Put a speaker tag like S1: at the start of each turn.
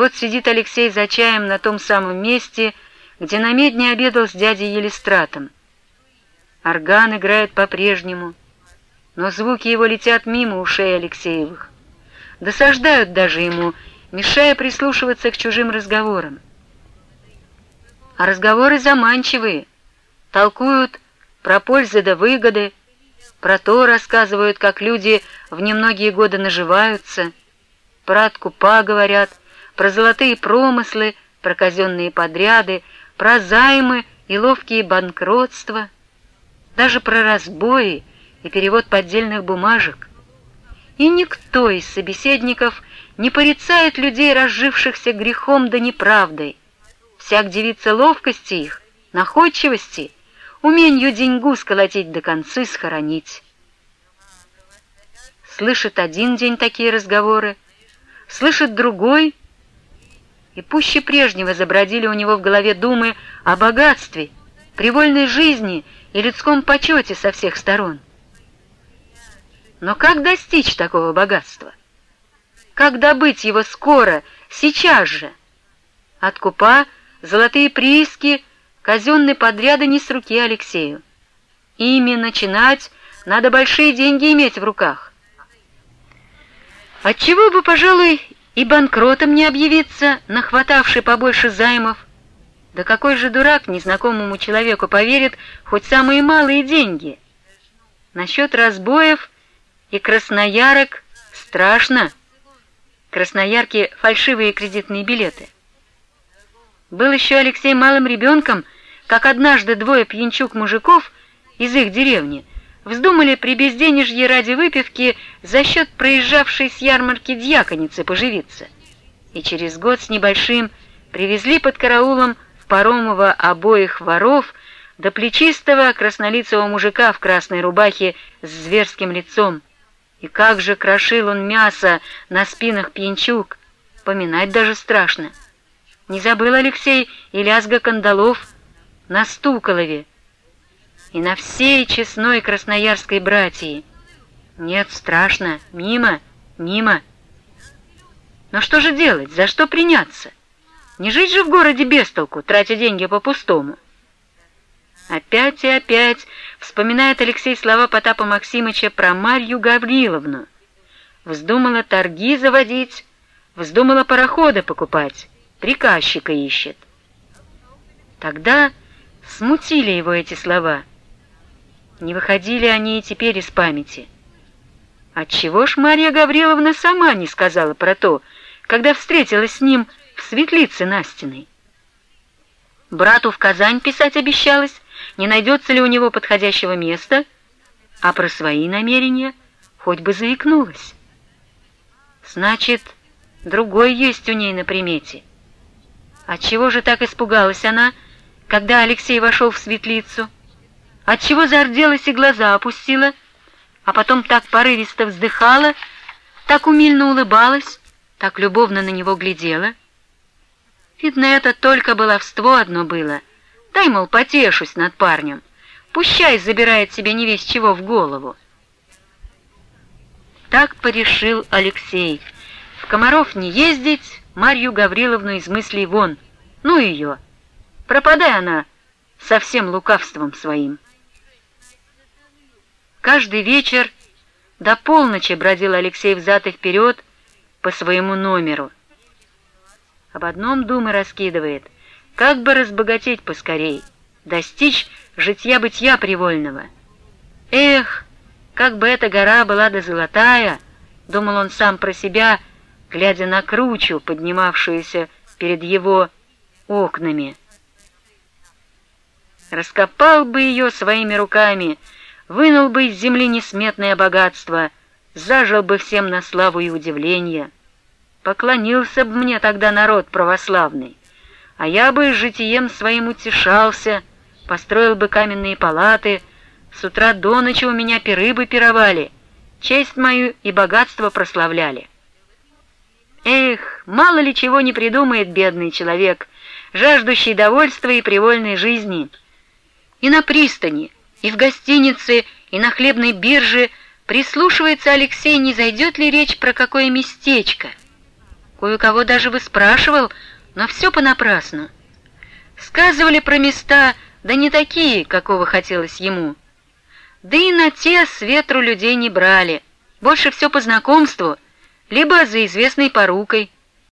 S1: Вот сидит Алексей за чаем на том самом месте, где на медне обедал с дядей Елистратом. Орган играет по-прежнему, но звуки его летят мимо ушей Алексеевых. Досаждают даже ему, мешая прислушиваться к чужим разговорам. А разговоры заманчивые, толкуют про пользы да выгоды, про то рассказывают, как люди в немногие годы наживаются, про откупа говорят, про золотые промыслы, про казенные подряды, про займы и ловкие банкротства, даже про разбои и перевод поддельных бумажек. И никто из собеседников не порицает людей, разжившихся грехом да неправдой. Всяк девица ловкости их, находчивости — уменью деньгу сколотить до концы схоронить. Слышит один день такие разговоры, слышит другой, и пуще прежнего забродили у него в голове думы о богатстве, привольной жизни и людском почете со всех сторон. Но как достичь такого богатства? Как добыть его скоро, сейчас же? Откупа, золотые прииски — казенные подряды не с руки Алексею. Ими начинать надо большие деньги иметь в руках. Отчего бы, пожалуй, и банкротом не объявиться, нахватавший побольше займов? Да какой же дурак незнакомому человеку поверит хоть самые малые деньги? Насчет разбоев и красноярок страшно. Красноярки — фальшивые кредитные билеты — был еще Алексей малым ребенком, как однажды двое пьянчук-мужиков из их деревни вздумали при безденежье ради выпивки за счет проезжавшей с ярмарки дьяконицы поживиться. И через год с небольшим привезли под караулом в Паромово обоих воров до плечистого краснолицего мужика в красной рубахе с зверским лицом. И как же крошил он мясо на спинах пьянчук, поминать даже страшно. Не забыл Алексей и лязга кандалов на Стуколове и на всей честной красноярской братьи. Нет, страшно, мимо, мимо. Но что же делать, за что приняться? Не жить же в городе без толку, тратя деньги по-пустому. Опять и опять вспоминает Алексей слова Потапа Максимыча про Марью Гавриловну. Вздумала торги заводить, вздумала пароходы покупать приказчика ищет. Тогда смутили его эти слова. Не выходили они и теперь из памяти. Отчего ж Марья Гавриловна сама не сказала про то, когда встретилась с ним в светлице Настиной? Брату в Казань писать обещалась, не найдется ли у него подходящего места, а про свои намерения хоть бы заикнулась. Значит, другой есть у ней на примете — Отчего же так испугалась она, когда Алексей вошел в светлицу? Отчего зарделась и глаза опустила, а потом так порывисто вздыхала, так умильно улыбалась, так любовно на него глядела? Видно, это только баловство одно было. Дай, мол, потешусь над парнем. Пущай забирает себе не весь чего в голову. Так порешил Алексей. В Комаров не ездить, Марью Гавриловну из мыслей вон. Ну ее, пропадай она со всем лукавством своим. Каждый вечер до полночи бродил Алексей взад и вперед по своему номеру. Об одном думы раскидывает, как бы разбогатеть поскорей, достичь житья-бытия привольного. Эх, как бы эта гора была да золотая, думал он сам про себя, — глядя на кручу, поднимавшуюся перед его окнами. Раскопал бы ее своими руками, вынул бы из земли несметное богатство, зажил бы всем на славу и удивление. Поклонился бы мне тогда народ православный, а я бы житием своим утешался, построил бы каменные палаты, с утра до ночи у меня пиры бы пировали, честь мою и богатство прославляли. Эх, мало ли чего не придумает бедный человек, жаждущий довольства и привольной жизни. И на пристани, и в гостинице, и на хлебной бирже прислушивается Алексей, не зайдет ли речь про какое местечко. Кое-кого даже выспрашивал, но все понапрасну. Сказывали про места, да не такие, какого хотелось ему. Да и на те с ветру людей не брали. Больше все по знакомству, либо за известной порукой –